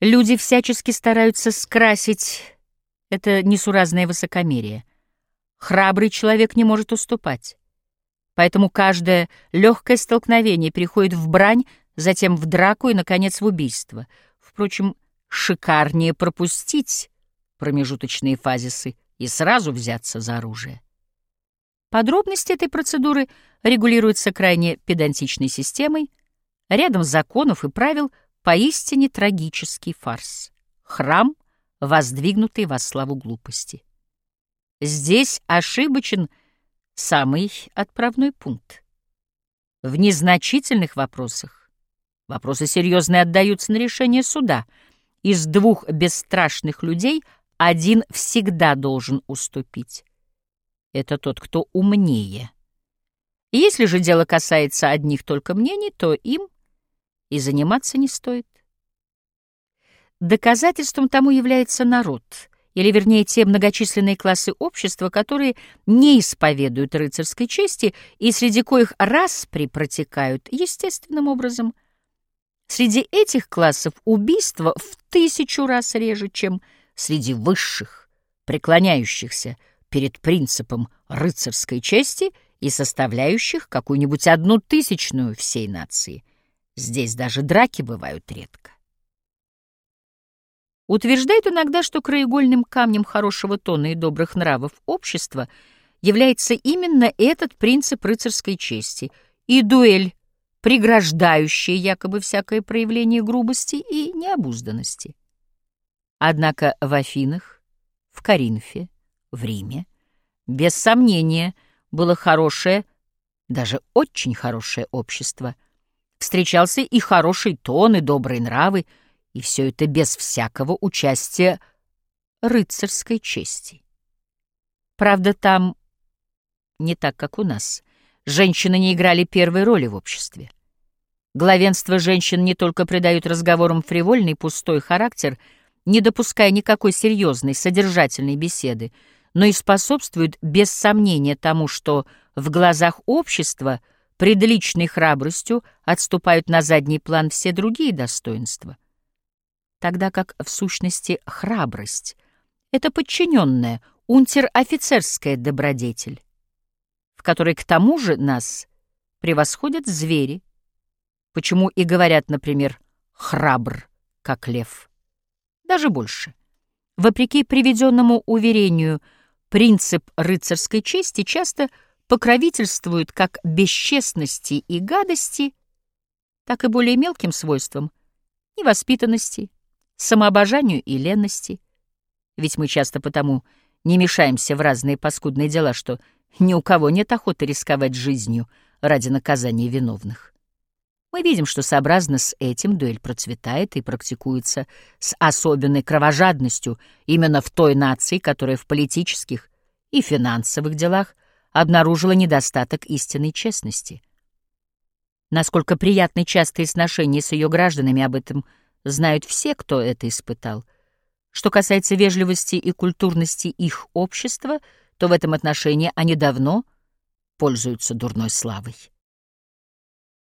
Люди всячески стараются скрасить это несуразное высокомерие. Храбрый человек не может уступать. Поэтому каждое легкое столкновение переходит в брань, затем в драку и, наконец, в убийство. Впрочем, шикарнее пропустить промежуточные фазисы и сразу взяться за оружие. Подробности этой процедуры регулируются крайне педантичной системой, рядом законов и правил поистине трагический фарс. Храм, воздвигнутый во славу глупости. Здесь ошибочен самый отправной пункт. В незначительных вопросах вопросы серьезные отдаются на решение суда. Из двух бесстрашных людей один всегда должен уступить. Это тот, кто умнее. Если же дело касается одних только мнений, то им и заниматься не стоит. Доказательством тому является народ — или, вернее, те многочисленные классы общества, которые не исповедуют рыцарской чести и среди коих распри протекают естественным образом. Среди этих классов убийство в тысячу раз реже, чем среди высших, преклоняющихся перед принципом рыцарской чести и составляющих какую-нибудь одну тысячную всей нации. Здесь даже драки бывают редко утверждает иногда, что краеугольным камнем хорошего тона и добрых нравов общества является именно этот принцип рыцарской чести и дуэль, преграждающая якобы всякое проявление грубости и необузданности. Однако в Афинах, в Коринфе, в Риме, без сомнения, было хорошее, даже очень хорошее общество. Встречался и хороший тон, и добрые нравы, и все это без всякого участия рыцарской чести. Правда, там не так, как у нас. Женщины не играли первой роли в обществе. Главенство женщин не только придают разговорам фривольный пустой характер, не допуская никакой серьезной, содержательной беседы, но и способствует без сомнения тому, что в глазах общества пред личной храбростью отступают на задний план все другие достоинства — тогда как в сущности храбрость — это подчиненная, унтер-офицерская добродетель, в которой к тому же нас превосходят звери, почему и говорят, например, «храбр, как лев». Даже больше. Вопреки приведенному уверению, принцип рыцарской чести часто покровительствует как бесчестности и гадости, так и более мелким свойствам — невоспитанности, самообожанию и ленности. Ведь мы часто потому не мешаемся в разные паскудные дела, что ни у кого нет охоты рисковать жизнью ради наказания виновных. Мы видим, что сообразно с этим дуэль процветает и практикуется с особенной кровожадностью именно в той нации, которая в политических и финансовых делах обнаружила недостаток истинной честности. Насколько приятны частые сношения с ее гражданами об этом – знают все, кто это испытал. Что касается вежливости и культурности их общества, то в этом отношении они давно пользуются дурной славой.